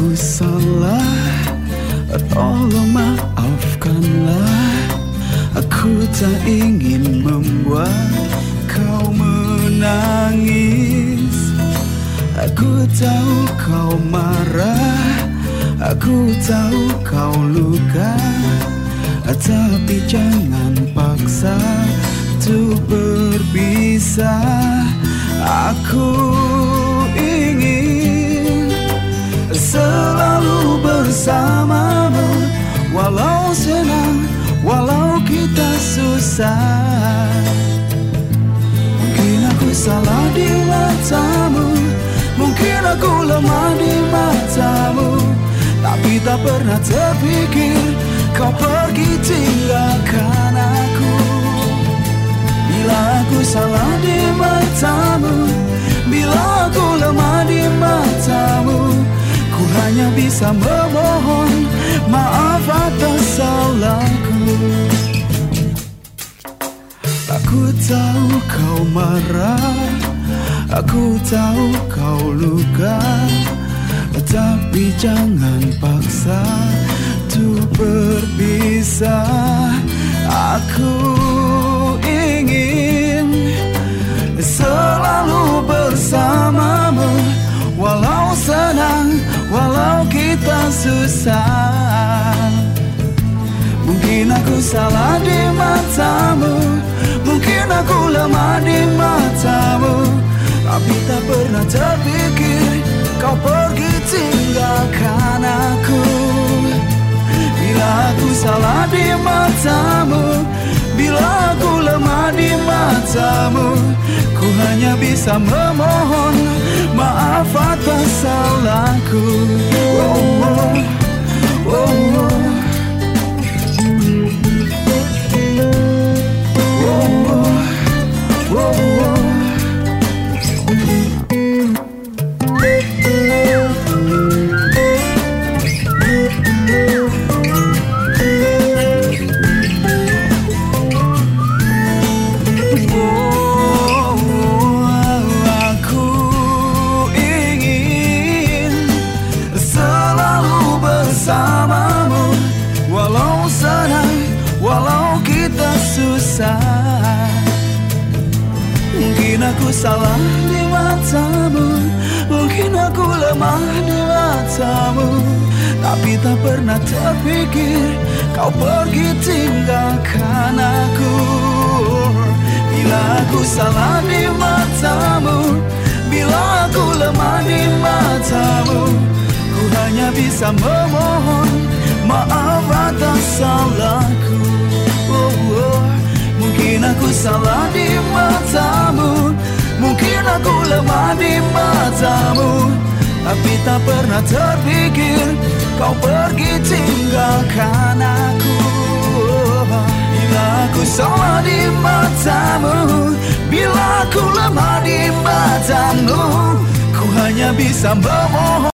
Aku salah Tolong maafkanlah. Aku tak ingin membuat kau menangis. Aku tahu kau marah Aku tahu kau luka. Tapi jangan paksa tuh berpisah. Aku Selalu bersamamu. Walau senang Walau kita susah. Mungkin aku salah di matamu. Mungkin aku lemah di matamu. Tapi tak pernah terpikir Kau pergi tinggalkan aku. Bila aku salah di matamu bisa memohon Maaf atas salahku. Aku tahu kau marah Aku tahu kau luka Tapi jangan paksa Untuk berpisah. Aku susah. Mungkin aku salah di matamu Mungkin aku lemah di matamu. Tapi tak pernah terpikir Kau pergi tinggalkan aku. Bila aku salah di matamu Bila aku lemah di matamu Ku hanya bisa memohon Maaf atas salahku Mungkin aku salah di matamu Mungkin aku lemah di matamu. Tapi tak pernah terpikir Kau pergi tinggalkan aku. Bila aku salah di matamu Bila aku lemah di matamu Ku hanya bisa memohon Maaf atas salahku salah di matamu. Mungkin aku lemah di matamu. Tapi tak pernah terpikir Kau pergi tinggalkan aku. Bila aku salah di matamu Bila aku lemah di matamu Ku hanya bisa memohon